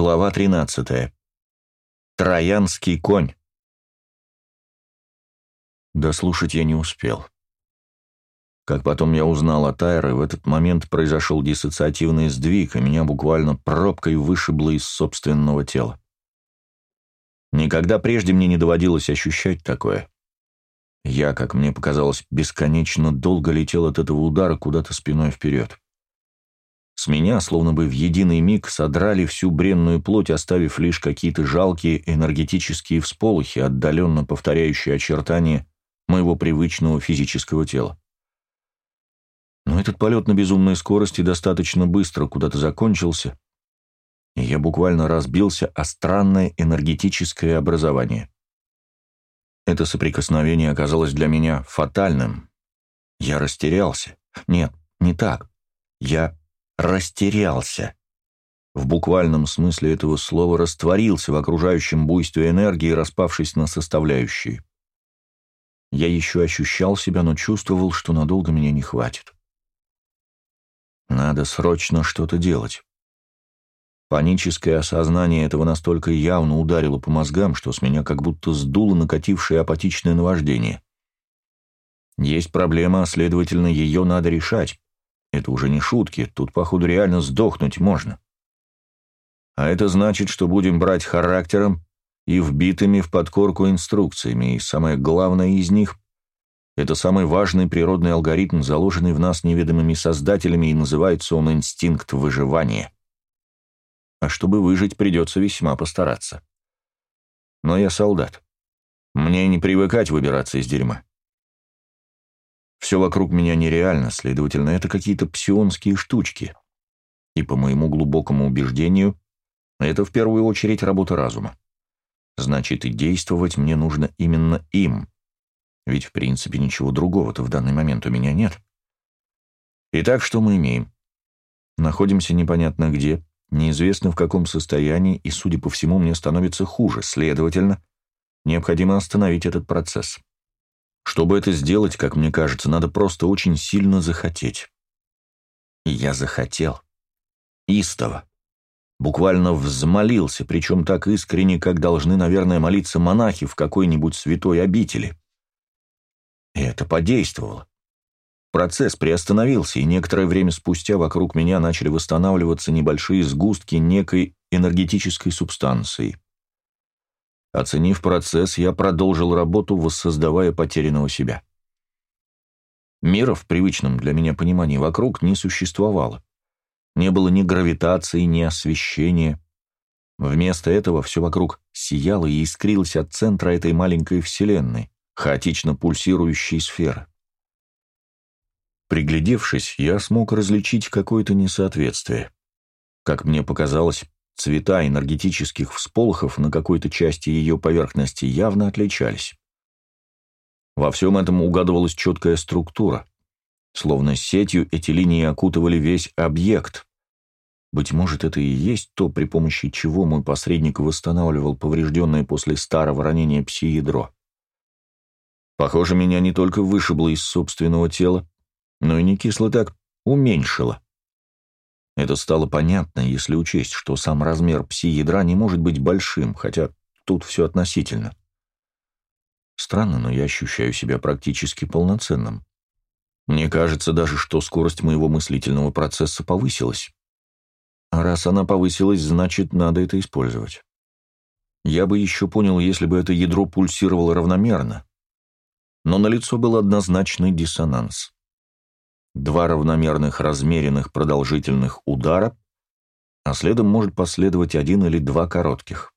Глава 13. Троянский конь. Дослушать я не успел. Как потом я узнал о Тайре, в этот момент произошел диссоциативный сдвиг, и меня буквально пробкой вышибло из собственного тела. Никогда прежде мне не доводилось ощущать такое. Я, как мне показалось, бесконечно долго летел от этого удара куда-то спиной вперед. С меня, словно бы в единый миг, содрали всю бренную плоть, оставив лишь какие-то жалкие энергетические всполохи, отдаленно повторяющие очертания моего привычного физического тела. Но этот полет на безумной скорости достаточно быстро куда-то закончился, и я буквально разбился о странное энергетическое образование. Это соприкосновение оказалось для меня фатальным. Я растерялся. Нет, не так. Я растерялся. В буквальном смысле этого слова растворился в окружающем буйстве энергии, распавшись на составляющие. Я еще ощущал себя, но чувствовал, что надолго меня не хватит. Надо срочно что-то делать. Паническое осознание этого настолько явно ударило по мозгам, что с меня как будто сдуло накатившее апатичное наваждение. Есть проблема, а следовательно, ее надо решать. Это уже не шутки, тут, походу, реально сдохнуть можно. А это значит, что будем брать характером и вбитыми в подкорку инструкциями, и самое главное из них — это самый важный природный алгоритм, заложенный в нас неведомыми создателями, и называется он инстинкт выживания. А чтобы выжить, придется весьма постараться. Но я солдат. Мне не привыкать выбираться из дерьма. Все вокруг меня нереально, следовательно, это какие-то псионские штучки. И по моему глубокому убеждению, это в первую очередь работа разума. Значит, и действовать мне нужно именно им. Ведь, в принципе, ничего другого-то в данный момент у меня нет. Итак, что мы имеем? Находимся непонятно где, неизвестно в каком состоянии, и, судя по всему, мне становится хуже. Следовательно, необходимо остановить этот процесс. Чтобы это сделать, как мне кажется, надо просто очень сильно захотеть. И я захотел. Истово. Буквально взмолился, причем так искренне, как должны, наверное, молиться монахи в какой-нибудь святой обители. И это подействовало. Процесс приостановился, и некоторое время спустя вокруг меня начали восстанавливаться небольшие сгустки некой энергетической субстанции. Оценив процесс, я продолжил работу, воссоздавая потерянного себя. Мира в привычном для меня понимании вокруг не существовало. Не было ни гравитации, ни освещения. Вместо этого все вокруг сияло и искрилось от центра этой маленькой вселенной, хаотично пульсирующей сферы. Приглядевшись, я смог различить какое-то несоответствие. Как мне показалось, Цвета энергетических всполохов на какой-то части ее поверхности явно отличались. Во всем этом угадывалась четкая структура. Словно сетью эти линии окутывали весь объект. Быть может, это и есть то, при помощи чего мой посредник восстанавливал поврежденное после старого ранения пси-ядро. Похоже, меня не только вышибло из собственного тела, но и не кисло так уменьшило. Это стало понятно, если учесть, что сам размер пси-ядра не может быть большим, хотя тут все относительно. Странно, но я ощущаю себя практически полноценным. Мне кажется даже, что скорость моего мыслительного процесса повысилась. А раз она повысилась, значит, надо это использовать. Я бы еще понял, если бы это ядро пульсировало равномерно. Но на лицо был однозначный диссонанс два равномерных размеренных продолжительных удара, а следом может последовать один или два коротких.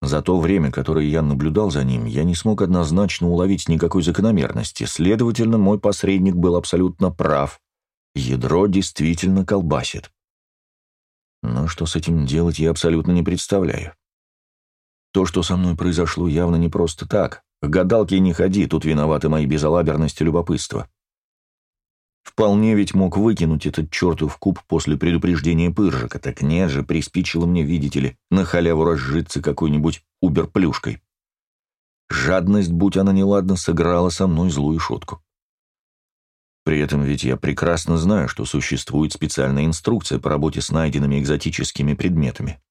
За то время, которое я наблюдал за ним, я не смог однозначно уловить никакой закономерности, следовательно, мой посредник был абсолютно прав. Ядро действительно колбасит. Но что с этим делать, я абсолютно не представляю. То, что со мной произошло, явно не просто так. К гадалке не ходи, тут виноваты мои безалаберность и любопытство. Вполне ведь мог выкинуть этот чертов куб после предупреждения Пыржика, так нет же, приспичило мне, видите ли, на халяву разжиться какой-нибудь убер-плюшкой. Жадность, будь она неладна, сыграла со мной злую шутку. При этом ведь я прекрасно знаю, что существует специальная инструкция по работе с найденными экзотическими предметами.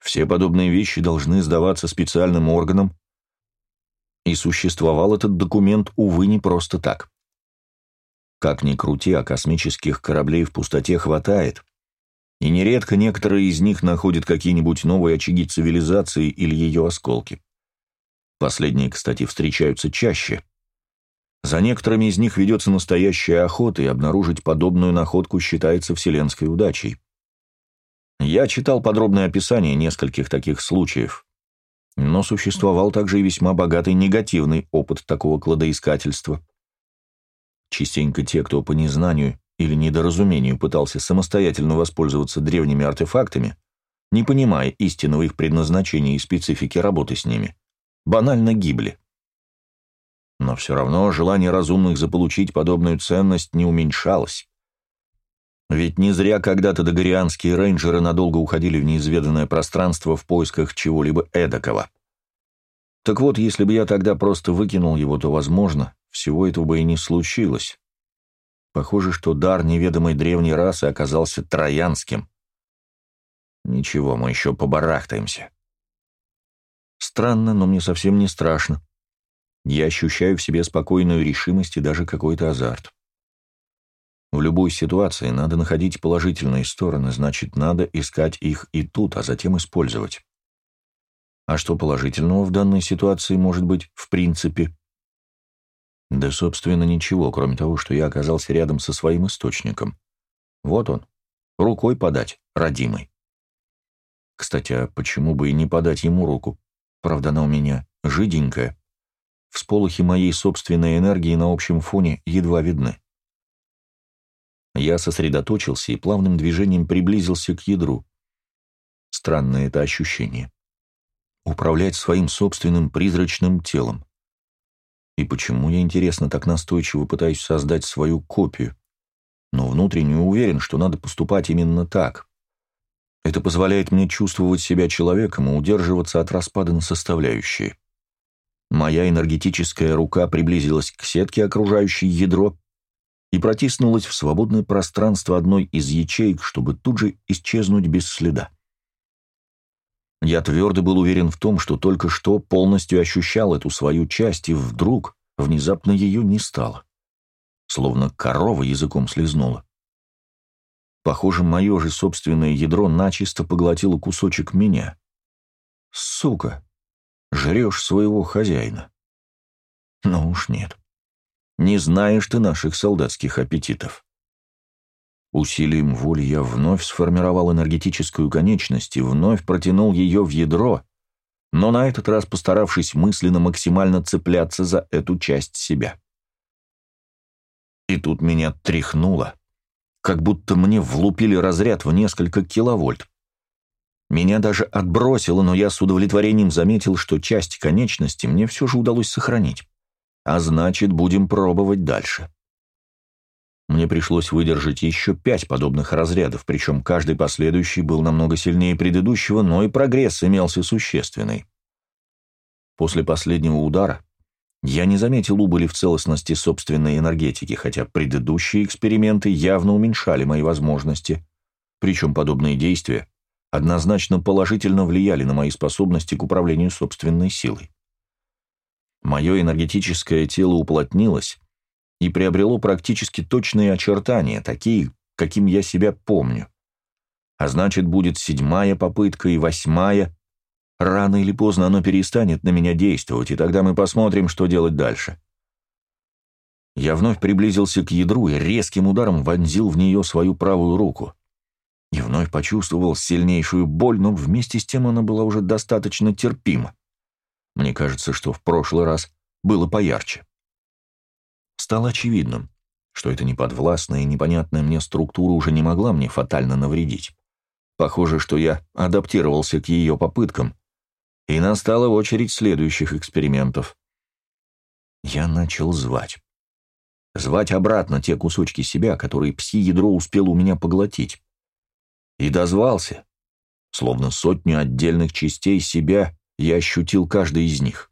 Все подобные вещи должны сдаваться специальным органам, и существовал этот документ, увы, не просто так. Как ни крути, а космических кораблей в пустоте хватает, и нередко некоторые из них находят какие-нибудь новые очаги цивилизации или ее осколки. Последние, кстати, встречаются чаще. За некоторыми из них ведется настоящая охота, и обнаружить подобную находку считается вселенской удачей. Я читал подробное описание нескольких таких случаев, но существовал также и весьма богатый негативный опыт такого кладоискательства. Частенько те, кто по незнанию или недоразумению пытался самостоятельно воспользоваться древними артефактами, не понимая истинного их предназначения и специфики работы с ними, банально гибли. Но все равно желание разумных заполучить подобную ценность не уменьшалось. Ведь не зря когда-то догорианские рейнджеры надолго уходили в неизведанное пространство в поисках чего-либо эдакого. Так вот, если бы я тогда просто выкинул его, то, возможно, всего этого бы и не случилось. Похоже, что дар неведомой древней расы оказался троянским. Ничего, мы еще побарахтаемся. Странно, но мне совсем не страшно. Я ощущаю в себе спокойную решимость и даже какой-то азарт. В любой ситуации надо находить положительные стороны, значит, надо искать их и тут, а затем использовать. А что положительного в данной ситуации может быть в принципе? Да, собственно, ничего, кроме того, что я оказался рядом со своим источником. Вот он, рукой подать, родимый. Кстати, а почему бы и не подать ему руку? Правда, она у меня жиденькая. Всполохи моей собственной энергии на общем фоне едва видны. Я сосредоточился и плавным движением приблизился к ядру. Странное это ощущение. Управлять своим собственным призрачным телом. И почему я, интересно, так настойчиво пытаюсь создать свою копию? Но внутренне уверен, что надо поступать именно так. Это позволяет мне чувствовать себя человеком и удерживаться от распада на составляющие. Моя энергетическая рука приблизилась к сетке, окружающей ядро, и протиснулась в свободное пространство одной из ячеек, чтобы тут же исчезнуть без следа. Я твердо был уверен в том, что только что полностью ощущал эту свою часть, и вдруг внезапно ее не стало. Словно корова языком слезнула. Похоже, мое же собственное ядро начисто поглотило кусочек меня. Сука, жрешь своего хозяина. Ну уж нет. Не знаешь ты наших солдатских аппетитов. Усилием воли я вновь сформировал энергетическую конечность и вновь протянул ее в ядро, но на этот раз постаравшись мысленно максимально цепляться за эту часть себя. И тут меня тряхнуло, как будто мне влупили разряд в несколько киловольт. Меня даже отбросило, но я с удовлетворением заметил, что часть конечности мне все же удалось сохранить. А значит, будем пробовать дальше. Мне пришлось выдержать еще пять подобных разрядов, причем каждый последующий был намного сильнее предыдущего, но и прогресс имелся существенный. После последнего удара я не заметил убыли в целостности собственной энергетики, хотя предыдущие эксперименты явно уменьшали мои возможности, причем подобные действия однозначно положительно влияли на мои способности к управлению собственной силой. Мое энергетическое тело уплотнилось, и приобрело практически точные очертания, такие, каким я себя помню. А значит, будет седьмая попытка и восьмая. Рано или поздно оно перестанет на меня действовать, и тогда мы посмотрим, что делать дальше. Я вновь приблизился к ядру и резким ударом вонзил в нее свою правую руку. И вновь почувствовал сильнейшую боль, но вместе с тем она была уже достаточно терпима. Мне кажется, что в прошлый раз было поярче стало очевидным, что эта неподвластная и непонятная мне структура уже не могла мне фатально навредить. Похоже, что я адаптировался к ее попыткам, и настала очередь следующих экспериментов. Я начал звать. Звать обратно те кусочки себя, которые пси-ядро успело у меня поглотить. И дозвался. Словно сотню отдельных частей себя я ощутил каждый из них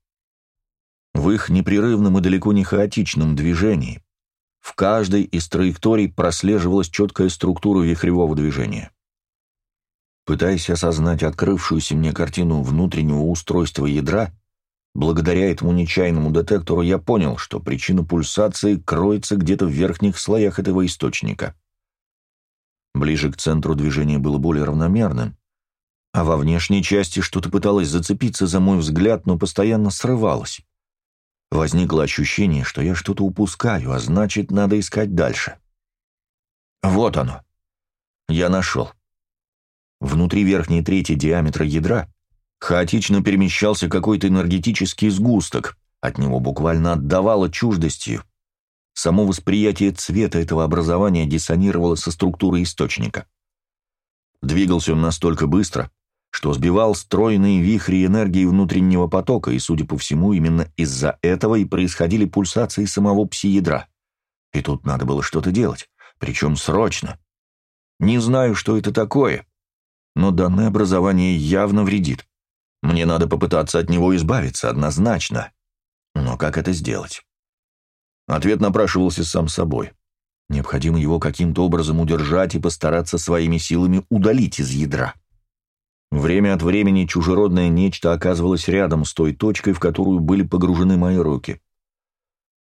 в их непрерывном и далеко не хаотичном движении, В каждой из траекторий прослеживалась четкая структура вихревого движения. Пытаясь осознать открывшуюся мне картину внутреннего устройства ядра, благодаря этому нечаянному детектору я понял, что причина пульсации кроется где-то в верхних слоях этого источника. Ближе к центру движение было более равномерным, а во внешней части что-то пыталось зацепиться за мой взгляд, но постоянно срывалось. Возникло ощущение, что я что-то упускаю, а значит, надо искать дальше. Вот оно. Я нашел. Внутри верхней трети диаметра ядра хаотично перемещался какой-то энергетический сгусток, от него буквально отдавало чуждостью. Само восприятие цвета этого образования диссонировало со структурой источника. Двигался он настолько быстро, что сбивал стройные вихри энергии внутреннего потока, и, судя по всему, именно из-за этого и происходили пульсации самого пси-ядра. И тут надо было что-то делать, причем срочно. Не знаю, что это такое, но данное образование явно вредит. Мне надо попытаться от него избавиться, однозначно. Но как это сделать? Ответ напрашивался сам собой. Необходимо его каким-то образом удержать и постараться своими силами удалить из ядра. Время от времени чужеродное нечто оказывалось рядом с той точкой, в которую были погружены мои руки.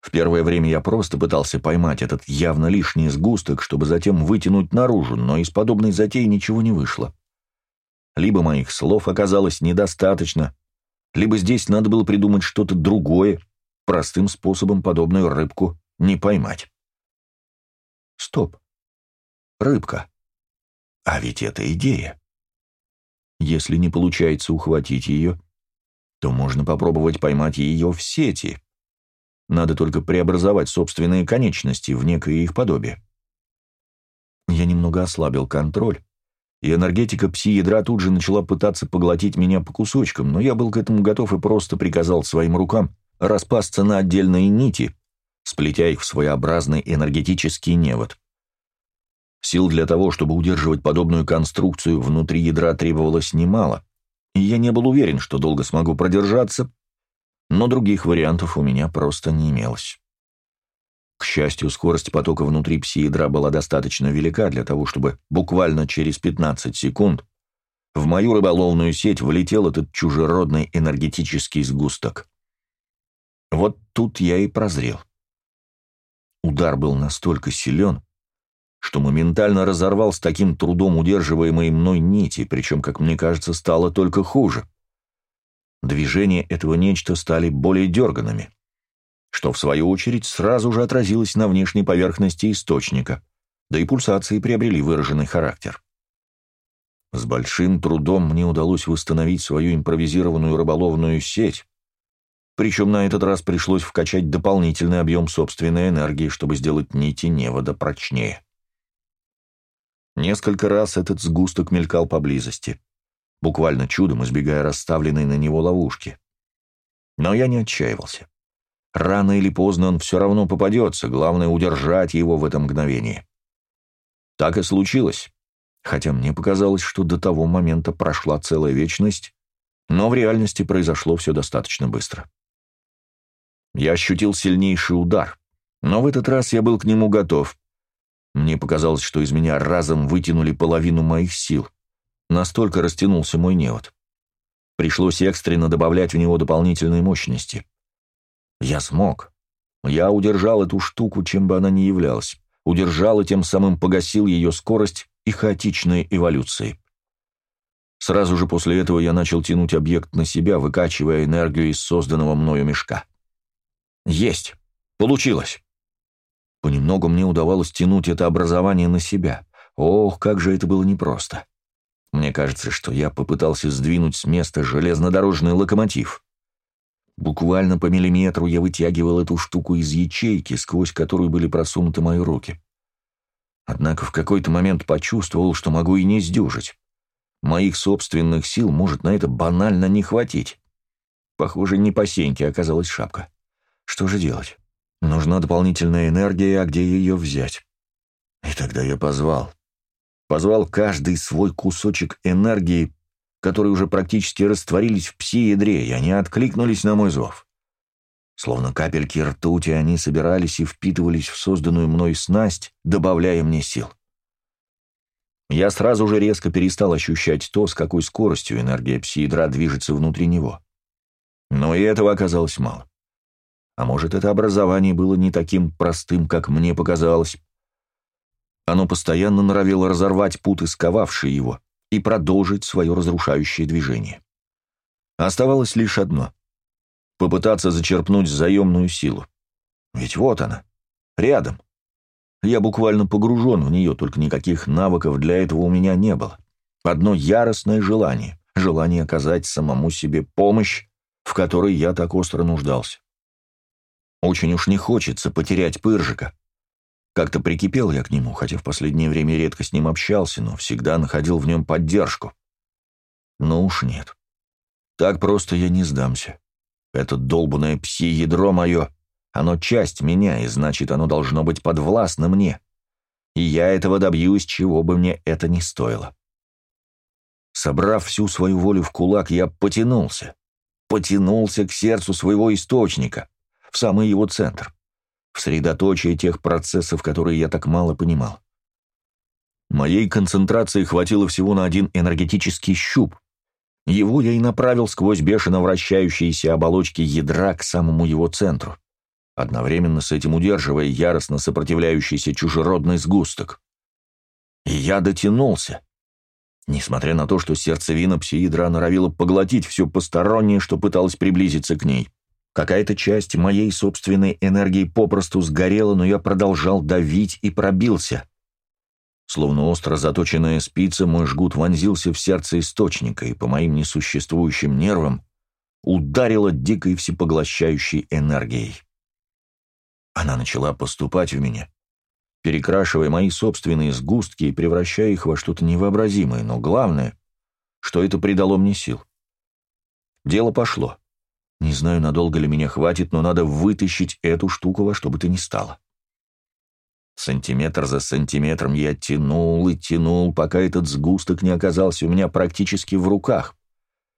В первое время я просто пытался поймать этот явно лишний сгусток, чтобы затем вытянуть наружу, но из подобной затеи ничего не вышло. Либо моих слов оказалось недостаточно, либо здесь надо было придумать что-то другое, простым способом подобную рыбку не поймать. Стоп. Рыбка. А ведь это идея. Если не получается ухватить ее, то можно попробовать поймать ее в сети. Надо только преобразовать собственные конечности в некое их подобие. Я немного ослабил контроль, и энергетика пси-ядра тут же начала пытаться поглотить меня по кусочкам, но я был к этому готов и просто приказал своим рукам распасться на отдельные нити, сплетя их в своеобразный энергетический невод. Сил для того, чтобы удерживать подобную конструкцию внутри ядра требовалось немало, и я не был уверен, что долго смогу продержаться, но других вариантов у меня просто не имелось. К счастью, скорость потока внутри пси-ядра была достаточно велика для того, чтобы буквально через 15 секунд в мою рыболовную сеть влетел этот чужеродный энергетический сгусток. Вот тут я и прозрел. Удар был настолько силен, что моментально разорвал с таким трудом удерживаемые мной нити, причем, как мне кажется, стало только хуже. Движения этого нечто стали более дерганными, что, в свою очередь, сразу же отразилось на внешней поверхности источника, да и пульсации приобрели выраженный характер. С большим трудом мне удалось восстановить свою импровизированную рыболовную сеть, причем на этот раз пришлось вкачать дополнительный объем собственной энергии, чтобы сделать нити невода прочнее. Несколько раз этот сгусток мелькал поблизости, буквально чудом избегая расставленной на него ловушки. Но я не отчаивался. Рано или поздно он все равно попадется, главное удержать его в это мгновение. Так и случилось, хотя мне показалось, что до того момента прошла целая вечность, но в реальности произошло все достаточно быстро. Я ощутил сильнейший удар, но в этот раз я был к нему готов, мне показалось, что из меня разом вытянули половину моих сил. Настолько растянулся мой невод. Пришлось экстренно добавлять в него дополнительные мощности. Я смог. Я удержал эту штуку, чем бы она ни являлась. Удержал и тем самым погасил ее скорость и хаотичные эволюции. Сразу же после этого я начал тянуть объект на себя, выкачивая энергию из созданного мною мешка. Есть! Получилось! Понемногу мне удавалось тянуть это образование на себя. Ох, как же это было непросто. Мне кажется, что я попытался сдвинуть с места железнодорожный локомотив. Буквально по миллиметру я вытягивал эту штуку из ячейки, сквозь которую были просунуты мои руки. Однако в какой-то момент почувствовал, что могу и не сдюжить. Моих собственных сил может на это банально не хватить. Похоже, не по сеньке оказалась шапка. Что же делать? Нужна дополнительная энергия, а где ее взять? И тогда я позвал. Позвал каждый свой кусочек энергии, которые уже практически растворились в пси-ядре, и они откликнулись на мой зов. Словно капельки ртути они собирались и впитывались в созданную мной снасть, добавляя мне сил. Я сразу же резко перестал ощущать то, с какой скоростью энергия пси-ядра движется внутри него. Но и этого оказалось мало. А может, это образование было не таким простым, как мне показалось. Оно постоянно норовило разорвать путы, сковавшие его, и продолжить свое разрушающее движение. Оставалось лишь одно — попытаться зачерпнуть заемную силу. Ведь вот она, рядом. Я буквально погружен в нее, только никаких навыков для этого у меня не было. Одно яростное желание, желание оказать самому себе помощь, в которой я так остро нуждался. Очень уж не хочется потерять Пыржика. Как-то прикипел я к нему, хотя в последнее время редко с ним общался, но всегда находил в нем поддержку. Но уж нет. Так просто я не сдамся. Это долбанное пси-ядро мое, оно часть меня, и значит, оно должно быть подвластно мне. И я этого добьюсь, чего бы мне это ни стоило. Собрав всю свою волю в кулак, я потянулся. Потянулся к сердцу своего источника, в самый его центр в средоточие тех процессов, которые я так мало понимал. Моей концентрации хватило всего на один энергетический щуп. Его я и направил сквозь бешено вращающиеся оболочки ядра к самому его центру, одновременно с этим удерживая яростно сопротивляющийся чужеродный сгусток. И я дотянулся. Несмотря на то, что сердцевина пси-ядра норовила поглотить все постороннее, что пыталось приблизиться к ней. Какая-то часть моей собственной энергии попросту сгорела, но я продолжал давить и пробился. Словно остро заточенная спица, мой жгут вонзился в сердце источника, и по моим несуществующим нервам ударила дикой всепоглощающей энергией. Она начала поступать в меня, перекрашивая мои собственные сгустки и превращая их во что-то невообразимое, но главное, что это придало мне сил. Дело пошло. Не знаю, надолго ли меня хватит, но надо вытащить эту штуку во что бы то ни стало. Сантиметр за сантиметром я тянул и тянул, пока этот сгусток не оказался у меня практически в руках.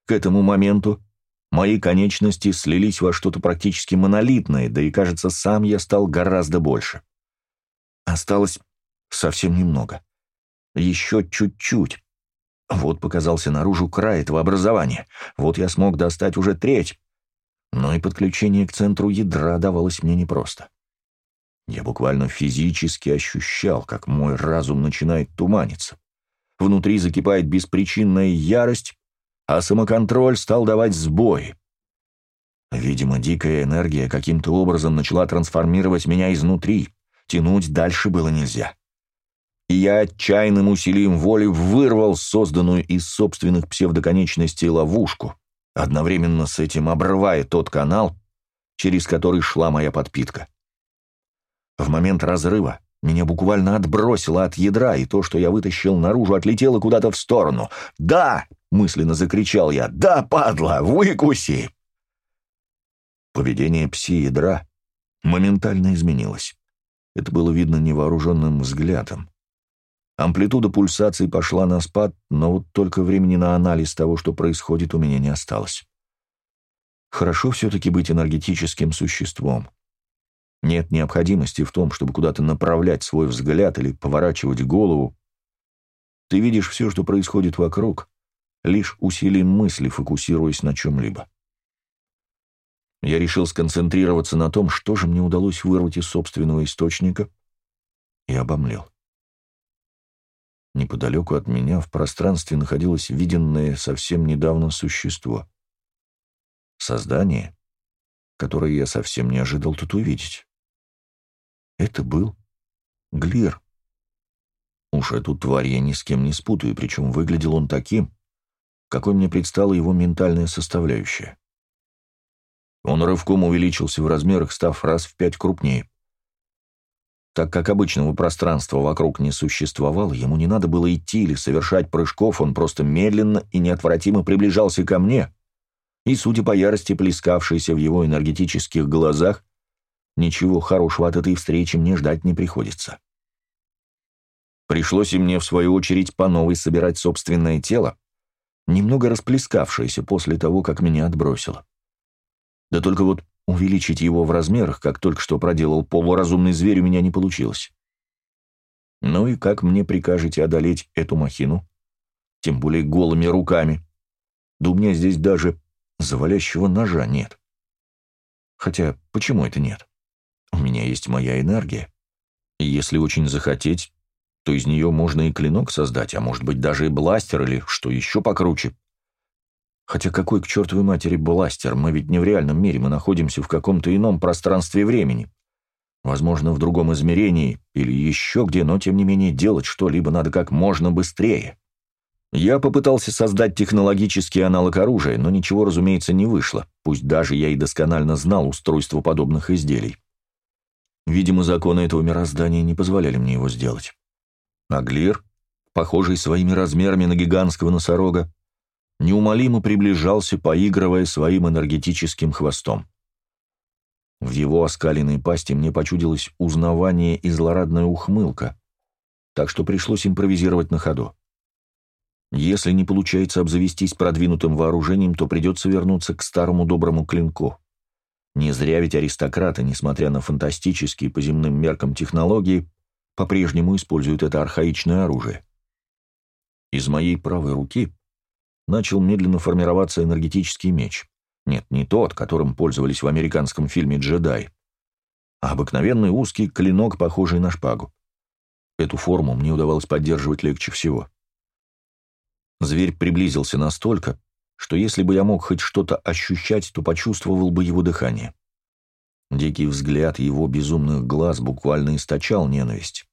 К этому моменту мои конечности слились во что-то практически монолитное, да и, кажется, сам я стал гораздо больше. Осталось совсем немного. Еще чуть-чуть. Вот показался наружу край этого образования. Вот я смог достать уже треть но и подключение к центру ядра давалось мне непросто. Я буквально физически ощущал, как мой разум начинает туманиться. Внутри закипает беспричинная ярость, а самоконтроль стал давать сбои. Видимо, дикая энергия каким-то образом начала трансформировать меня изнутри, тянуть дальше было нельзя. И я отчаянным усилием воли вырвал созданную из собственных псевдоконечностей ловушку — одновременно с этим обрывая тот канал, через который шла моя подпитка. В момент разрыва меня буквально отбросило от ядра, и то, что я вытащил наружу, отлетело куда-то в сторону. «Да!» — мысленно закричал я. «Да, падла! Выкуси!» Поведение пси-ядра моментально изменилось. Это было видно невооруженным взглядом. Амплитуда пульсаций пошла на спад, но вот только времени на анализ того, что происходит, у меня не осталось. Хорошо все-таки быть энергетическим существом. Нет необходимости в том, чтобы куда-то направлять свой взгляд или поворачивать голову. Ты видишь все, что происходит вокруг, лишь усилием мысли, фокусируясь на чем-либо. Я решил сконцентрироваться на том, что же мне удалось вырвать из собственного источника, и обомлел. Неподалеку от меня в пространстве находилось виденное совсем недавно существо. Создание, которое я совсем не ожидал тут увидеть. Это был Глир. Уж эту тварь я ни с кем не спутаю, причем выглядел он таким, какой мне предстала его ментальная составляющая. Он рывком увеличился в размерах, став раз в пять крупнее. Так как обычного пространства вокруг не существовало, ему не надо было идти или совершать прыжков, он просто медленно и неотвратимо приближался ко мне. И, судя по ярости, плескавшейся в его энергетических глазах, ничего хорошего от этой встречи мне ждать не приходится. Пришлось и мне, в свою очередь, по новой собирать собственное тело, немного расплескавшееся после того, как меня отбросило. Да только вот увеличить его в размерах, как только что проделал полуразумный зверь, у меня не получилось. Ну и как мне прикажете одолеть эту махину? Тем более голыми руками. Да у меня здесь даже завалящего ножа нет. Хотя, почему это нет? У меня есть моя энергия. И если очень захотеть, то из нее можно и клинок создать, а может быть даже и бластер или что еще покруче. Хотя какой к чертовой матери бластер? Мы ведь не в реальном мире, мы находимся в каком-то ином пространстве времени. Возможно, в другом измерении или еще где, но тем не менее делать что-либо надо как можно быстрее. Я попытался создать технологический аналог оружия, но ничего, разумеется, не вышло, пусть даже я и досконально знал устройство подобных изделий. Видимо, законы этого мироздания не позволяли мне его сделать. А Глир, похожий своими размерами на гигантского носорога, неумолимо приближался, поигрывая своим энергетическим хвостом. В его оскаленной пасти мне почудилось узнавание и злорадная ухмылка, так что пришлось импровизировать на ходу. Если не получается обзавестись продвинутым вооружением, то придется вернуться к старому доброму клинку. Не зря ведь аристократы, несмотря на фантастические по земным меркам технологии, по-прежнему используют это архаичное оружие. Из моей правой руки начал медленно формироваться энергетический меч. Нет, не тот, которым пользовались в американском фильме «Джедай», а обыкновенный узкий клинок, похожий на шпагу. Эту форму мне удавалось поддерживать легче всего. Зверь приблизился настолько, что если бы я мог хоть что-то ощущать, то почувствовал бы его дыхание. Дикий взгляд его безумных глаз буквально источал ненависть.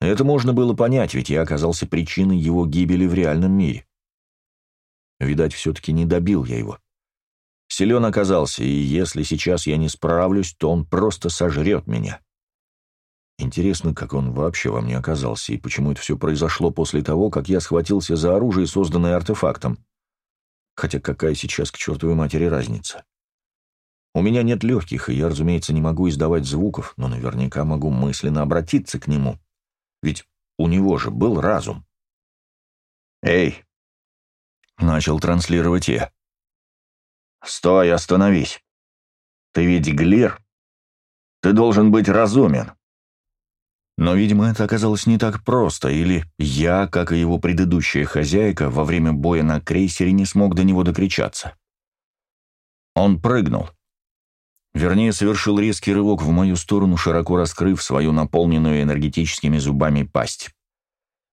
Это можно было понять, ведь я оказался причиной его гибели в реальном мире. Видать, все-таки не добил я его. Силен оказался, и если сейчас я не справлюсь, то он просто сожрет меня. Интересно, как он вообще во мне оказался, и почему это все произошло после того, как я схватился за оружие, созданное артефактом. Хотя какая сейчас к чертовой матери разница? У меня нет легких, и я, разумеется, не могу издавать звуков, но наверняка могу мысленно обратиться к нему. Ведь у него же был разум. «Эй!» — начал транслировать я. «Стой, остановись! Ты ведь Глир? Ты должен быть разумен!» Но, видимо, это оказалось не так просто, или я, как и его предыдущая хозяйка, во время боя на крейсере не смог до него докричаться. Он прыгнул. Вернее, совершил резкий рывок в мою сторону, широко раскрыв свою наполненную энергетическими зубами пасть.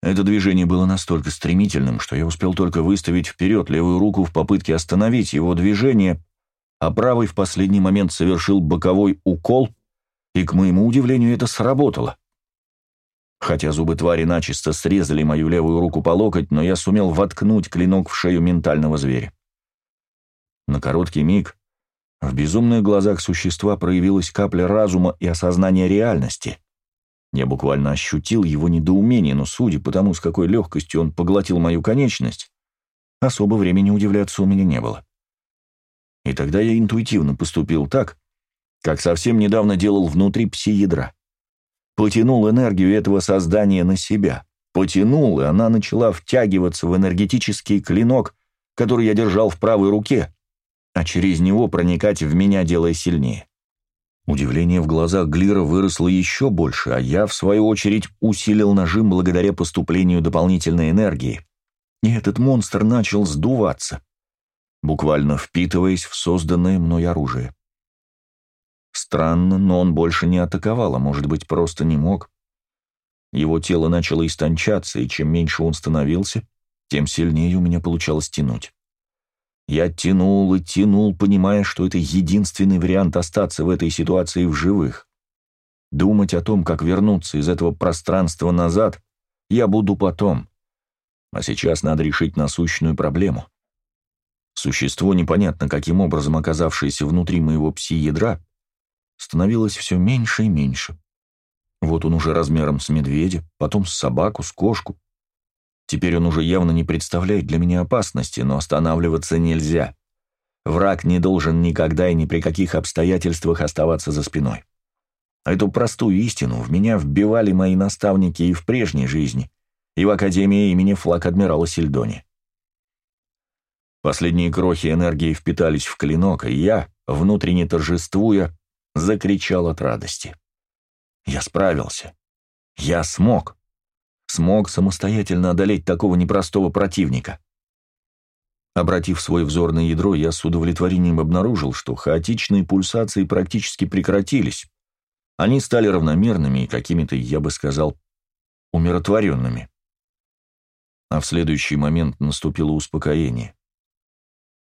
Это движение было настолько стремительным, что я успел только выставить вперед левую руку в попытке остановить его движение, а правый в последний момент совершил боковой укол, и, к моему удивлению, это сработало. Хотя зубы твари начисто срезали мою левую руку по локоть, но я сумел воткнуть клинок в шею ментального зверя. На короткий миг в безумных глазах существа проявилась капля разума и осознания реальности — я буквально ощутил его недоумение, но судя по тому, с какой легкостью он поглотил мою конечность, особо времени удивляться у меня не было. И тогда я интуитивно поступил так, как совсем недавно делал внутри пси-ядра. Потянул энергию этого создания на себя. Потянул, и она начала втягиваться в энергетический клинок, который я держал в правой руке, а через него проникать в меня, делая сильнее. Удивление в глазах Глира выросло еще больше, а я, в свою очередь, усилил нажим благодаря поступлению дополнительной энергии. И этот монстр начал сдуваться, буквально впитываясь в созданное мной оружие. Странно, но он больше не атаковал, а может быть, просто не мог. Его тело начало истончаться, и чем меньше он становился, тем сильнее у меня получалось тянуть. Я тянул и тянул, понимая, что это единственный вариант остаться в этой ситуации в живых. Думать о том, как вернуться из этого пространства назад, я буду потом. А сейчас надо решить насущную проблему. Существо, непонятно каким образом оказавшееся внутри моего пси-ядра, становилось все меньше и меньше. Вот он уже размером с медведя, потом с собаку, с кошку, Теперь он уже явно не представляет для меня опасности, но останавливаться нельзя. Враг не должен никогда и ни при каких обстоятельствах оставаться за спиной. Эту простую истину в меня вбивали мои наставники и в прежней жизни, и в Академии имени флаг адмирала Сильдони. Последние крохи энергии впитались в клинок, и я, внутренне торжествуя, закричал от радости. Я справился. Я смог. Смог самостоятельно одолеть такого непростого противника. Обратив свой взор на ядро, я с удовлетворением обнаружил, что хаотичные пульсации практически прекратились. Они стали равномерными и какими-то, я бы сказал, умиротворенными. А в следующий момент наступило успокоение.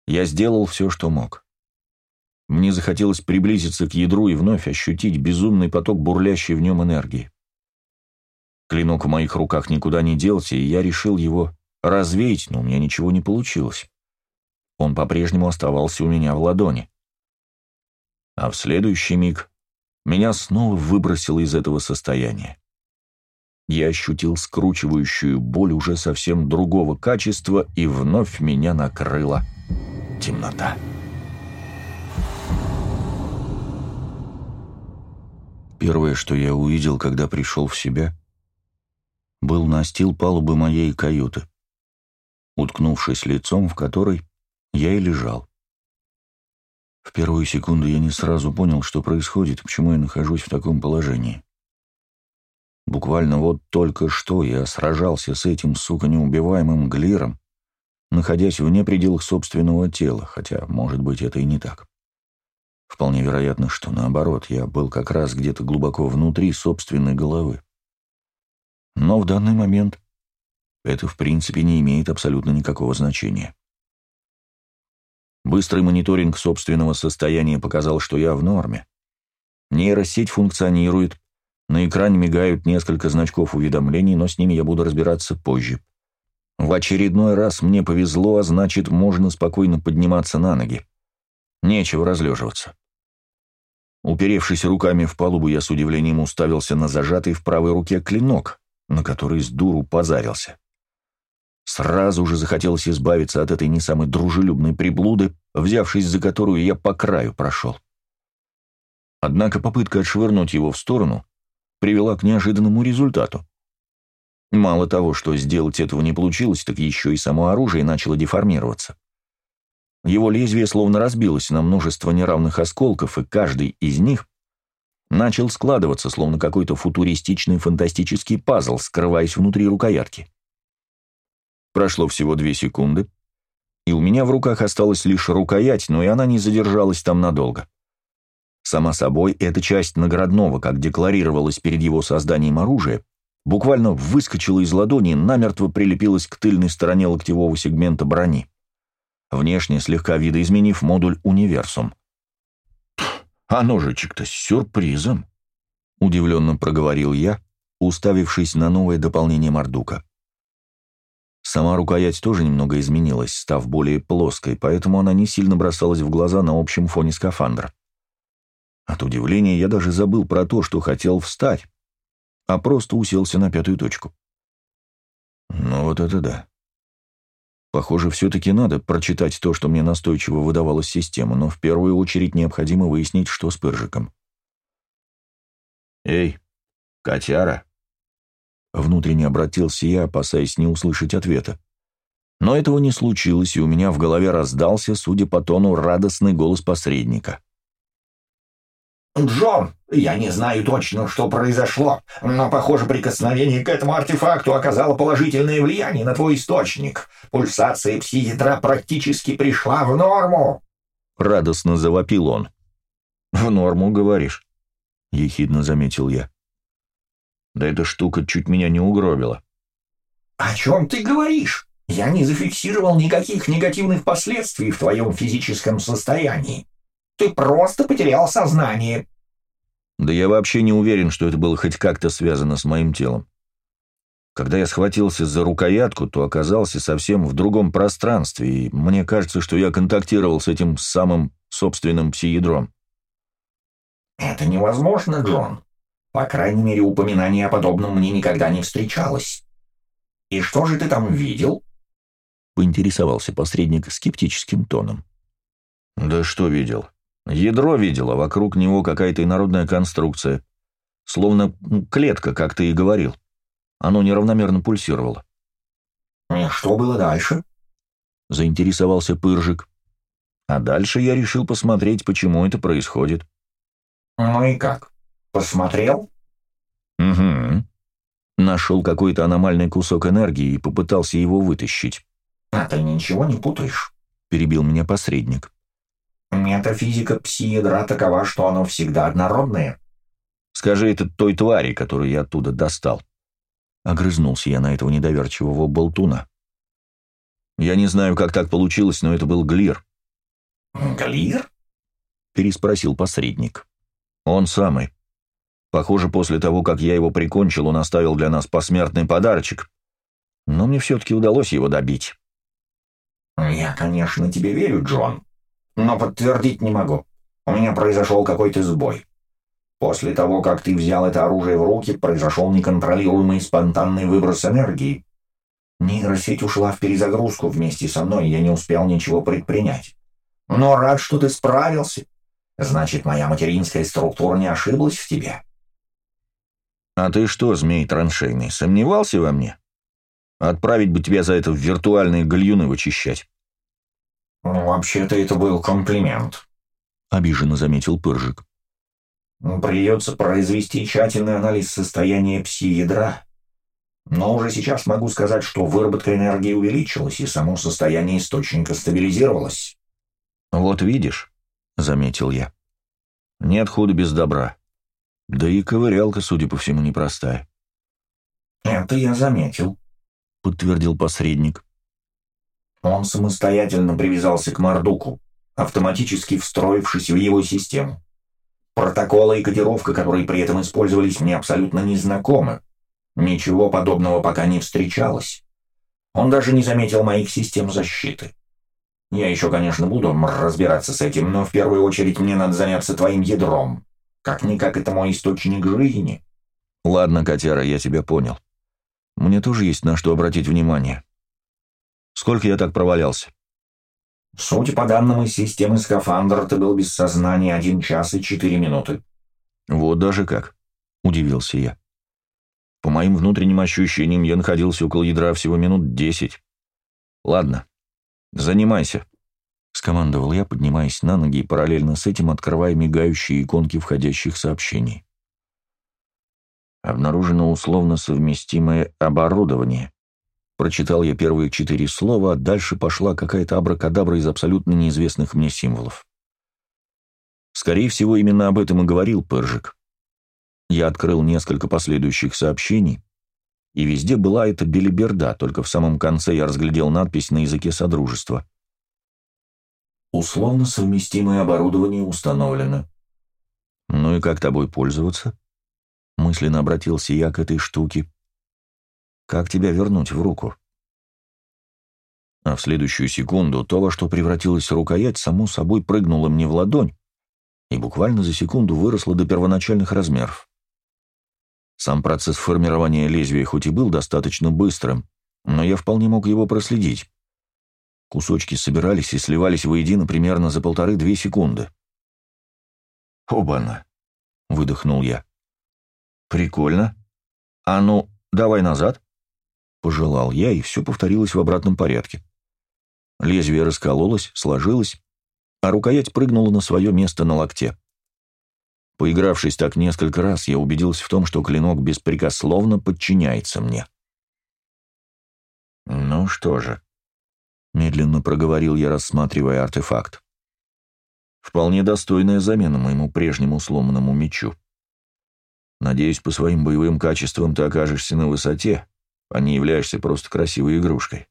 Я сделал все, что мог. Мне захотелось приблизиться к ядру и вновь ощутить безумный поток бурлящей в нем энергии. Клинок в моих руках никуда не делся, и я решил его развеять, но у меня ничего не получилось. Он по-прежнему оставался у меня в ладони. А в следующий миг меня снова выбросило из этого состояния. Я ощутил скручивающую боль уже совсем другого качества, и вновь меня накрыла темнота. Первое, что я увидел, когда пришел в себя, был настил палубы моей каюты, уткнувшись лицом в которой я и лежал. В первую секунду я не сразу понял, что происходит, почему я нахожусь в таком положении. Буквально вот только что я сражался с этим, сука, неубиваемым глиром, находясь вне пределах собственного тела, хотя, может быть, это и не так. Вполне вероятно, что наоборот, я был как раз где-то глубоко внутри собственной головы. Но в данный момент это, в принципе, не имеет абсолютно никакого значения. Быстрый мониторинг собственного состояния показал, что я в норме. Нейросеть функционирует, на экране мигают несколько значков уведомлений, но с ними я буду разбираться позже. В очередной раз мне повезло, а значит, можно спокойно подниматься на ноги. Нечего разлеживаться. Уперевшись руками в палубу, я с удивлением уставился на зажатый в правой руке клинок, на который с дуру позарился. Сразу же захотелось избавиться от этой не самой дружелюбной приблуды, взявшись за которую я по краю прошел. Однако попытка отшвырнуть его в сторону привела к неожиданному результату. Мало того, что сделать этого не получилось, так еще и само оружие начало деформироваться. Его лезвие словно разбилось на множество неравных осколков, и каждый из них начал складываться, словно какой-то футуристичный фантастический пазл, скрываясь внутри рукоятки. Прошло всего две секунды, и у меня в руках осталась лишь рукоять, но и она не задержалась там надолго. Сама собой, эта часть наградного, как декларировалось перед его созданием оружия, буквально выскочила из ладони и намертво прилепилась к тыльной стороне локтевого сегмента брони, внешне слегка видоизменив модуль «Универсум». «А ножичек-то с сюрпризом!» — удивленно проговорил я, уставившись на новое дополнение Мордука. Сама рукоять тоже немного изменилась, став более плоской, поэтому она не сильно бросалась в глаза на общем фоне скафандра. От удивления я даже забыл про то, что хотел встать, а просто уселся на пятую точку. Ну вот это да. Похоже, все-таки надо прочитать то, что мне настойчиво выдавалась система, но в первую очередь необходимо выяснить, что с Пыржиком. «Эй, котяра!» Внутренне обратился я, опасаясь не услышать ответа. Но этого не случилось, и у меня в голове раздался, судя по тону, радостный голос посредника. «Джон, я не знаю точно, что произошло, но, похоже, прикосновение к этому артефакту оказало положительное влияние на твой источник. Пульсация пси-ядра практически пришла в норму!» Радостно завопил он. «В норму, говоришь?» — ехидно заметил я. «Да эта штука чуть меня не угробила». «О чем ты говоришь? Я не зафиксировал никаких негативных последствий в твоем физическом состоянии. Ты просто потерял сознание». Да я вообще не уверен, что это было хоть как-то связано с моим телом. Когда я схватился за рукоятку, то оказался совсем в другом пространстве, и мне кажется, что я контактировал с этим самым собственным псиедром. «Это невозможно, Джон. По крайней мере, упоминание о подобном мне никогда не встречалось. И что же ты там видел?» — поинтересовался посредник скептическим тоном. «Да что видел? Ядро видела, вокруг него какая-то инородная конструкция. Словно клетка, как ты и говорил. Оно неравномерно пульсировало. «И что было дальше?» — заинтересовался Пыржик. А дальше я решил посмотреть, почему это происходит. «Ну и как? Посмотрел?» «Угу». Нашел какой-то аномальный кусок энергии и попытался его вытащить. «А ты ничего не путаешь?» — перебил меня посредник. «Метафизика пси-ядра такова, что оно всегда однородное». «Скажи это той твари, которую я оттуда достал». Огрызнулся я на этого недоверчивого болтуна. «Я не знаю, как так получилось, но это был Глир». «Глир?» — переспросил посредник. «Он самый. Похоже, после того, как я его прикончил, он оставил для нас посмертный подарочек. Но мне все-таки удалось его добить». «Я, конечно, тебе верю, Джон, но подтвердить не могу. У меня произошел какой-то сбой. После того, как ты взял это оружие в руки, произошел неконтролируемый спонтанный выброс энергии. Нейросеть ушла в перезагрузку вместе со мной, и я не успел ничего предпринять. Но рад, что ты справился. Значит, моя материнская структура не ошиблась в тебе. А ты что, змей траншейный, сомневался во мне? Отправить бы тебя за это в виртуальные гальюны вычищать. Ну, вообще-то это был комплимент, — обиженно заметил Пыржик. Придется произвести тщательный анализ состояния пси-ядра. Но уже сейчас могу сказать, что выработка энергии увеличилась, и само состояние источника стабилизировалось. «Вот видишь», — заметил я, — «нет худа без добра. Да и ковырялка, судя по всему, непростая». «Это я заметил», — подтвердил посредник. Он самостоятельно привязался к Мордуку, автоматически встроившись в его систему. Протоколы и кодировка, которые при этом использовались, мне абсолютно незнакомы. Ничего подобного пока не встречалось. Он даже не заметил моих систем защиты. Я еще, конечно, буду разбираться с этим, но в первую очередь мне надо заняться твоим ядром. Как-никак это мой источник жизни. Ладно, котяра, я тебя понял. Мне тоже есть на что обратить внимание. Сколько я так провалялся? Судя по данным из системы скафандра, ты был без сознания один час и четыре минуты. Вот даже как, удивился я. По моим внутренним ощущениям, я находился около ядра всего минут десять. Ладно, «Занимайся», — скомандовал я, поднимаясь на ноги и параллельно с этим открывая мигающие иконки входящих сообщений. «Обнаружено условно совместимое оборудование». Прочитал я первые четыре слова, а дальше пошла какая-то абракадабра из абсолютно неизвестных мне символов. Скорее всего, именно об этом и говорил Пыржик. Я открыл несколько последующих сообщений, и везде была эта белиберда, только в самом конце я разглядел надпись на языке Содружества. «Условно совместимое оборудование установлено». «Ну и как тобой пользоваться?» Мысленно обратился я к этой штуке. «Как тебя вернуть в руку?» А в следующую секунду то, во что превратилась рукоять, само собой прыгнуло мне в ладонь и буквально за секунду выросло до первоначальных размеров. Сам процесс формирования лезвия хоть и был достаточно быстрым, но я вполне мог его проследить. Кусочки собирались и сливались воедино примерно за полторы-две секунды. «Обана!» — выдохнул я. «Прикольно. А ну, давай назад!» Пожелал я, и все повторилось в обратном порядке. Лезвие раскололось, сложилось, а рукоять прыгнула на свое место на локте. Поигравшись так несколько раз, я убедился в том, что клинок беспрекословно подчиняется мне. «Ну что же», — медленно проговорил я, рассматривая артефакт. «Вполне достойная замена моему прежнему сломанному мечу. Надеюсь, по своим боевым качествам ты окажешься на высоте, а не являешься просто красивой игрушкой».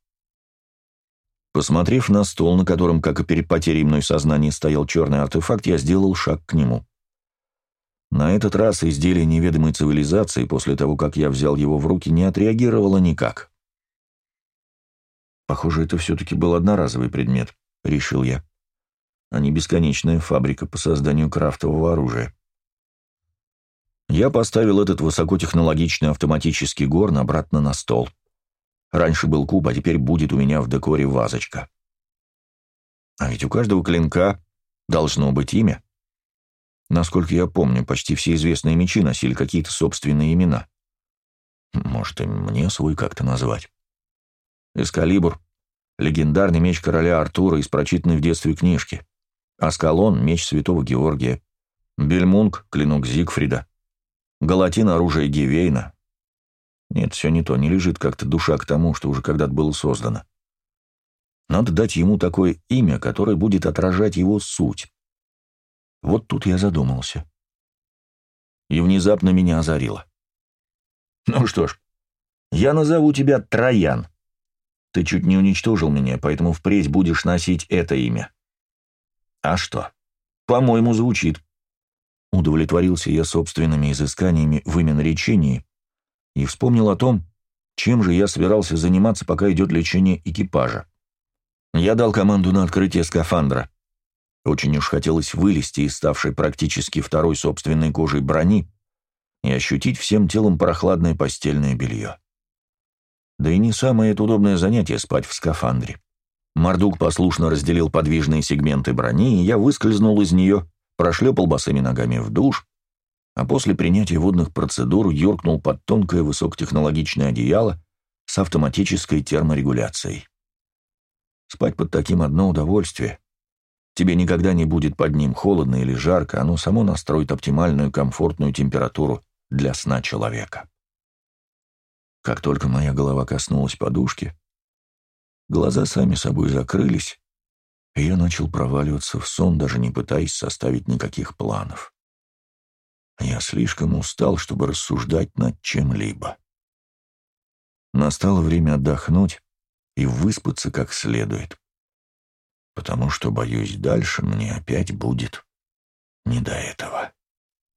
Посмотрев на стол, на котором, как и перед потерей мной сознания, стоял черный артефакт, я сделал шаг к нему. На этот раз изделие неведомой цивилизации, после того, как я взял его в руки, не отреагировало никак. Похоже, это все-таки был одноразовый предмет, решил я, а не бесконечная фабрика по созданию крафтового оружия. Я поставил этот высокотехнологичный автоматический горн обратно на стол. Раньше был куб, а теперь будет у меня в декоре вазочка. А ведь у каждого клинка должно быть имя. Насколько я помню, почти все известные мечи носили какие-то собственные имена. Может, и мне свой как-то назвать. Эскалибур, легендарный меч короля Артура из прочитанной в детстве книжки, Аскалон — меч святого Георгия, Бельмунг — клинок Зигфрида, Галатин — оружие Гевейна. Нет, все не то, не лежит как-то душа к тому, что уже когда-то было создано. Надо дать ему такое имя, которое будет отражать его суть. Вот тут я задумался. И внезапно меня озарило. Ну что ж, я назову тебя Троян. Ты чуть не уничтожил меня, поэтому впредь будешь носить это имя. А что? По-моему, звучит. Удовлетворился я собственными изысканиями в именоречении и вспомнил о том, чем же я собирался заниматься, пока идет лечение экипажа. Я дал команду на открытие скафандра. Очень уж хотелось вылезти из ставшей практически второй собственной кожей брони и ощутить всем телом прохладное постельное белье. Да и не самое это удобное занятие спать в скафандре. Мордук послушно разделил подвижные сегменты брони, и я выскользнул из нее, прошлепал босыми ногами в душ, а после принятия водных процедур юркнул под тонкое высокотехнологичное одеяло с автоматической терморегуляцией. Спать под таким одно удовольствие. Тебе никогда не будет под ним холодно или жарко, оно само настроит оптимальную комфортную температуру для сна человека. Как только моя голова коснулась подушки, глаза сами собой закрылись, и я начал проваливаться в сон, даже не пытаясь составить никаких планов. Я слишком устал, чтобы рассуждать над чем-либо. Настало время отдохнуть и выспаться как следует, потому что, боюсь, дальше мне опять будет не до этого.